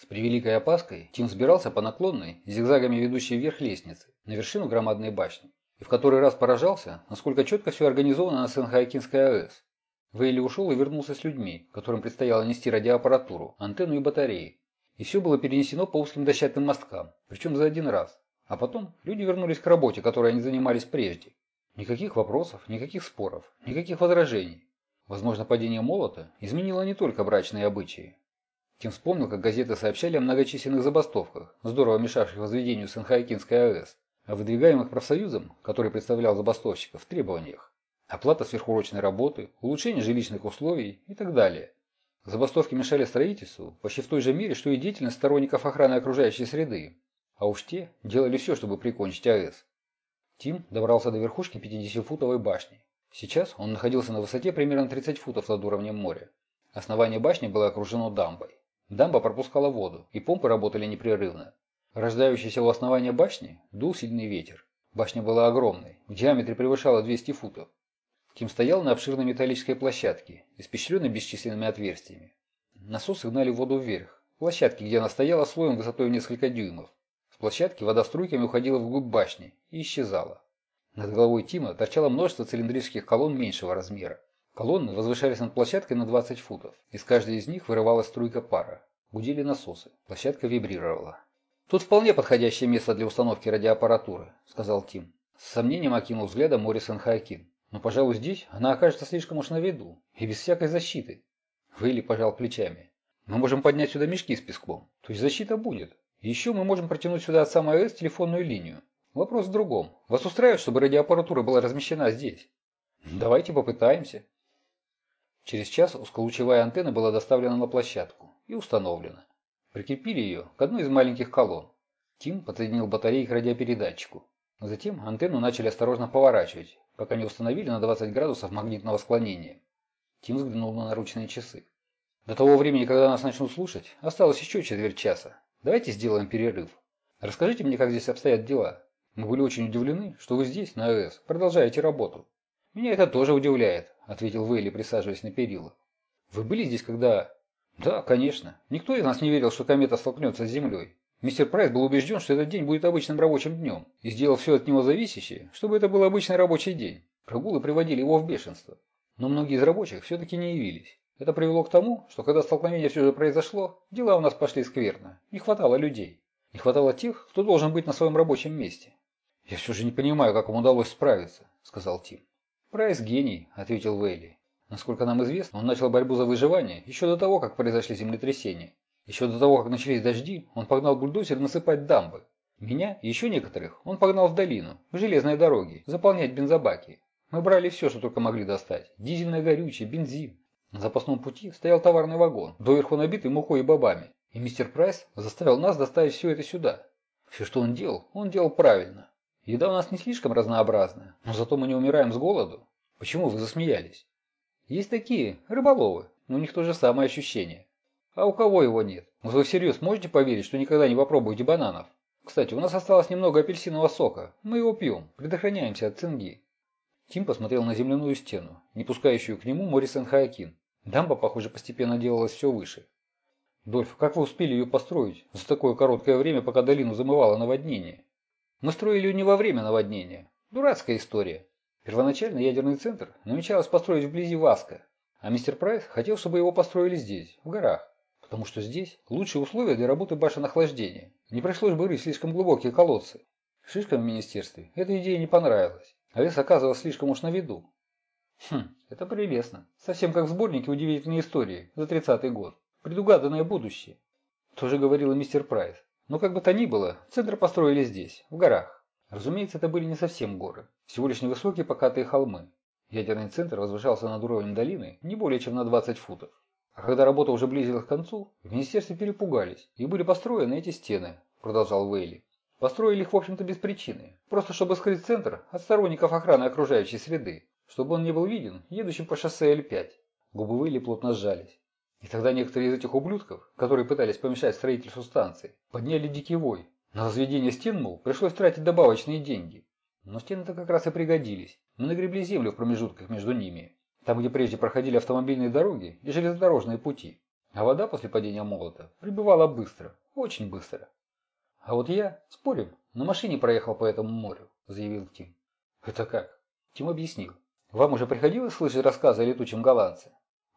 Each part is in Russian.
С превеликой опаской Тим взбирался по наклонной, зигзагами ведущей вверх лестницы, на вершину громадной башни, и в который раз поражался, насколько четко все организовано на Сен-Хаякинской АЭС. Вейли ушел и вернулся с людьми, которым предстояло нести радиоаппаратуру, антенну и батареи. И все было перенесено по узким дощатым мосткам, причем за один раз. А потом люди вернулись к работе, которой они занимались прежде. Никаких вопросов, никаких споров, никаких возражений. Возможно, падение молота изменило не только брачные обычаи, Тим вспомнил, как газеты сообщали о многочисленных забастовках, здорово мешавших возведению Санхайкинской АЭС, о выдвигаемых профсоюзом, который представлял забастовщиков, требованиях. Оплата сверхурочной работы, улучшение жилищных условий и так далее. Забастовки мешали строительству почти в той же мере, что и деятельность сторонников охраны окружающей среды. А уж те делали все, чтобы прикончить АЭС. Тим добрался до верхушки 50-футовой башни. Сейчас он находился на высоте примерно 30 футов над уровнем моря. Основание башни было окружено дамбой. Дамба пропускала воду, и помпы работали непрерывно. Рождающийся у основания башни дул сильный ветер. Башня была огромной, в диаметре превышала 200 футов. Ким стоял на обширной металлической площадке, испещренной бесчисленными отверстиями. Насосы гнали воду вверх. Площадки, где она стояла, слоем высотой в несколько дюймов. С площадки вода струйками уходила вглубь башни и исчезала. Над головой Тима торчало множество цилиндрических колонн меньшего размера. Колонны возвышались над площадкой на 20 футов. Из каждой из них вырывалась струйка пара. Гудели насосы. Площадка вибрировала. «Тут вполне подходящее место для установки радиоаппаратуры», – сказал Тим. С сомнением окинул взглядом Морисон Хайкин. «Но, пожалуй, здесь она окажется слишком уж на виду. И без всякой защиты». Вейли пожал плечами. «Мы можем поднять сюда мешки с песком. То есть защита будет. Еще мы можем протянуть сюда от самой АЭС телефонную линию. Вопрос в другом. Вас устраивает, чтобы радиоаппаратура была размещена здесь?» «Давайте попытаемся», Через час узколучевая антенна была доставлена на площадку и установлена. Прикрепили ее к одной из маленьких колонн. Тим подсоединил батареи к радиопередатчику. Затем антенну начали осторожно поворачивать, пока не установили на 20 градусов магнитного склонения. Тим взглянул на наручные часы. До того времени, когда нас начнут слушать, осталось еще четверть часа. Давайте сделаем перерыв. Расскажите мне, как здесь обстоят дела. Мы были очень удивлены, что вы здесь, на АЭС, продолжаете работу. Меня это тоже удивляет, ответил Вейли, присаживаясь на перила. «Вы были здесь, когда...» «Да, конечно. Никто из нас не верил, что комета столкнется с Землей. Мистер Прайс был убежден, что этот день будет обычным рабочим днем, и сделал все от него зависящее, чтобы это был обычный рабочий день. Прогулы приводили его в бешенство. Но многие из рабочих все-таки не явились. Это привело к тому, что когда столкновение все же произошло, дела у нас пошли скверно. Не хватало людей. Не хватало тех, кто должен быть на своем рабочем месте. «Я все же не понимаю, как вам удалось справиться», — сказал Тим. «Прайс гений», – ответил Вейли. «Насколько нам известно, он начал борьбу за выживание еще до того, как произошли землетрясения. Еще до того, как начались дожди, он погнал бульдозер насыпать дамбы. Меня и еще некоторых он погнал в долину, в железной дороге, заполнять бензобаки. Мы брали все, что только могли достать. Дизельное горючее, бензин. На запасном пути стоял товарный вагон, доверху набитый мукой и бобами. И мистер Прайс заставил нас доставить все это сюда. Все, что он делал, он делал правильно. Еда у нас не слишком разнообразная, но зато мы не умираем с голоду. Почему вы засмеялись? Есть такие, рыболовы, но у них то же самое ощущение. А у кого его нет? Вы всерьез можете поверить, что никогда не попробуете бананов? Кстати, у нас осталось немного апельсинового сока. Мы его пьем, предохраняемся от цинги. Тим посмотрел на земляную стену, не пускающую к нему Моррисон Хаякин. Дамба, похоже, постепенно делалась все выше. Дольф, как вы успели ее построить за такое короткое время, пока долину замывало наводнение? Мы строили не во время наводнения. Дурацкая история. Первоначально ядерный центр намечалось построить вблизи Васка, а мистер Прайс хотел, чтобы его построили здесь, в горах, потому что здесь лучшие условия для работы башен охлаждения. Не пришлось бы рыть слишком глубокие колодцы. Шишкам в министерстве эта идея не понравилась, а лес оказывался слишком уж на виду. Хм, это прелестно. Совсем как в сборнике удивительной истории за 30-й год. Предугаданное будущее. Тоже говорил мистер Прайс. Но как бы то ни было, центр построили здесь, в горах. Разумеется, это были не совсем горы, всего лишь невысокие покатые холмы. Ядерный центр возвышался над уровнем долины не более чем на 20 футов. А когда работа уже близилась к концу, в министерстве перепугались, и были построены эти стены, продолжал Вейли. Построили их, в общем-то, без причины, просто чтобы скрыть центр от сторонников охраны окружающей среды, чтобы он не был виден едущим по шоссе Л-5. Губы Вейли плотно сжались. И тогда некоторые из этих ублюдков, которые пытались помешать строительству станции, подняли дикий вой. На возведение стен, мол, пришлось тратить добавочные деньги. Но стены-то как раз и пригодились. Мы нагребли землю в промежутках между ними. Там, где прежде проходили автомобильные дороги и железнодорожные пути. А вода после падения молота прибывала быстро, очень быстро. А вот я, спорим, на машине проехал по этому морю, заявил Тим. Это как? Тим объяснил. Вам уже приходилось слышать рассказы о летучем голландце?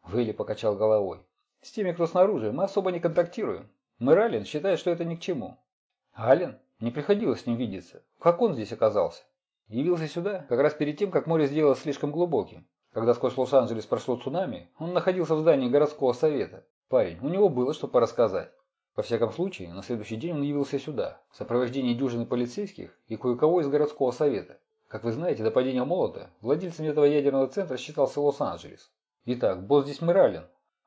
Вейли покачал головой. С теми, кто снаружи, мы особо не контактируем. Мэр Аллен считает, что это ни к чему. Аллен? Не приходилось с ним видеться. Как он здесь оказался? Явился сюда как раз перед тем, как море сделалось слишком глубоким. Когда сквозь Лос-Анджелес прошло цунами, он находился в здании городского совета. Парень, у него было что порассказать. Во всяком случае, на следующий день он явился сюда, в сопровождении дюжины полицейских и кое-кого из городского совета. Как вы знаете, до падения молота владельцем этого ядерного центра считался Лос-Анджелес. Итак, босс здесь Мэралин.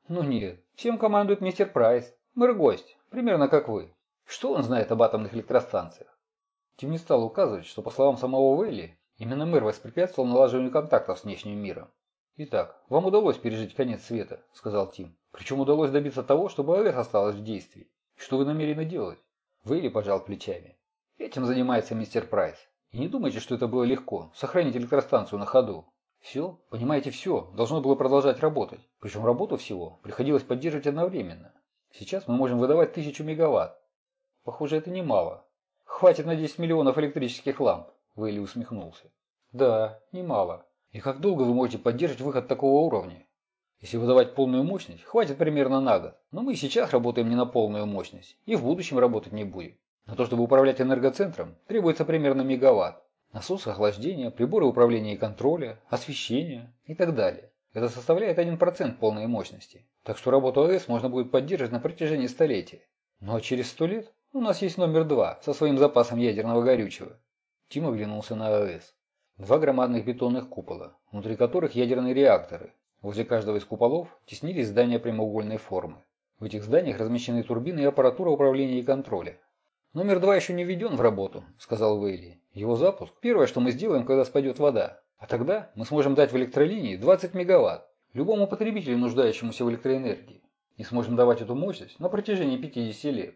Ну нет, всем командует мистер Прайс. Мэр-гость, примерно как вы. Что он знает об атомных электростанциях? Тим не стал указывать, что, по словам самого Вейли, именно мэр воспрепятствовал налаживанию контактов с внешним миром. «Итак, вам удалось пережить конец света», — сказал Тим. «Причем удалось добиться того, чтобы АЭС осталась в действии. Что вы намерены делать?» Вейли пожал плечами. «Этим занимается мистер Прайс. И не думайте, что это было легко, сохранить электростанцию на ходу. Все, понимаете, все, должно было продолжать работать. Причем работу всего приходилось поддерживать одновременно. Сейчас мы можем выдавать тысячу мегаватт, Похоже, это немало. Хватит на 10 миллионов электрических ламп, Вейли усмехнулся. Да, немало. И как долго вы можете поддерживать выход такого уровня? Если выдавать полную мощность, хватит примерно на год. Но мы сейчас работаем не на полную мощность, и в будущем работать не будем. На то, чтобы управлять энергоцентром, требуется примерно мегаватт. Насосы охлаждения, приборы управления и контроля, освещение и так далее. Это составляет 1% полной мощности. Так что работу АЭС можно будет поддерживать на протяжении столетия. Ну а через сто лет у нас есть номер два со своим запасом ядерного горючего. Тим оглянулся на АЭС. Два громадных бетонных купола, внутри которых ядерные реакторы. Возле каждого из куполов теснились здания прямоугольной формы. В этих зданиях размещены турбины и аппаратура управления и контроля. «Номер два еще не введен в работу», – сказал Вейли. «Его запуск – первое, что мы сделаем, когда спадет вода. А тогда мы сможем дать в электролинии 20 мегаватт любому потребителю, нуждающемуся в электроэнергии. И сможем давать эту мощность на протяжении 50 лет.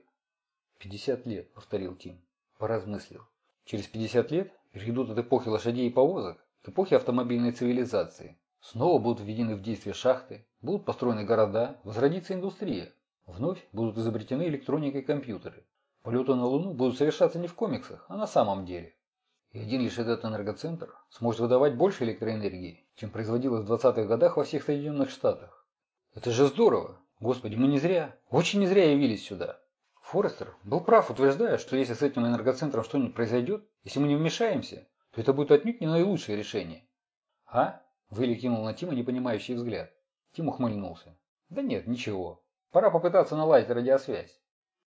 «Пятьдесят лет», — повторил Тим. Поразмыслил. «Через пятьдесят лет перейдут от эпохи лошадей и повозок к эпохе автомобильной цивилизации. Снова будут введены в действие шахты, будут построены города, возродится индустрия. Вновь будут изобретены электроника и компьютеры. Полеты на Луну будут совершаться не в комиксах, а на самом деле. И один лишь этот энергоцентр сможет выдавать больше электроэнергии, чем производилось в 20-х годах во всех Соединенных Штатах. Это же здорово! Господи, мы не зря, очень не зря явились сюда. Форестер был прав, утверждая, что если с этим энергоцентром что-нибудь произойдет, если мы не вмешаемся, то это будет отнюдь не наилучшее решение. А? Вилли кинул на Тима непонимающий взгляд. Тим ухмыльнулся. Да нет, ничего. Пора попытаться наладить радиосвязь.